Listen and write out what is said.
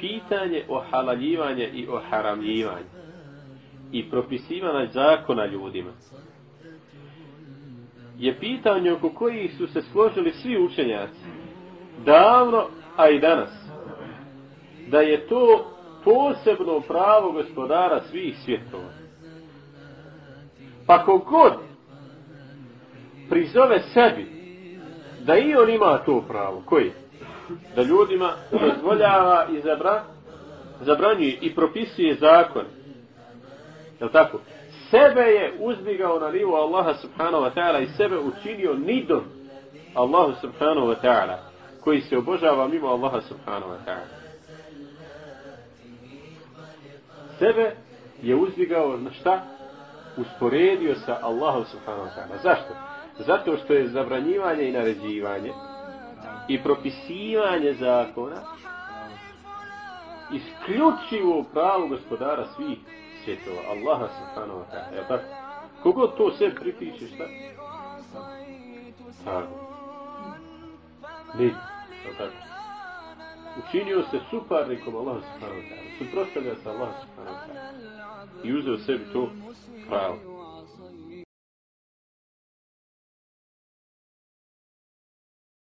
pitanje o halaljivanje i o haramljivanje. I propisivanje zakona ljudima. Je pitanje oko kojih su se složili svi učenjaci. Davno, a i danas. Da je to posebno pravo gospodara svih svjetova. Pa kogod prizove sebi da i on ima to pravo koji? Da ljudima dozvoljava i zabra, zabranjuje i propisuje zakon. Je tako? Sebe je uzdigao na nivu Allaha subhanahu wa ta'ala i sebe učinio nidom Allahu subhanahu wa ta'ala koji se obožava mimo Allaha subhanahu wa ta'ala. Sebe je uzdigao na šta? Usporedio sa Allahom subhanahu wa ta'ala. Zašto? Zato što je zabranjivanje i naređivanje i propisivanje zakona isključivo pravo gospodara svih svjetova, Allaha subhanahu wa ta'ala. Ja tako? Kogod to sve pripiše, šta? Tako. Ni. Tako. Učinio se suparnikom Allaha subhanahu wa ta'ala. Suprostavlja se Allaha subhanahu wa ta'ala. I uzeo sebi to pravo.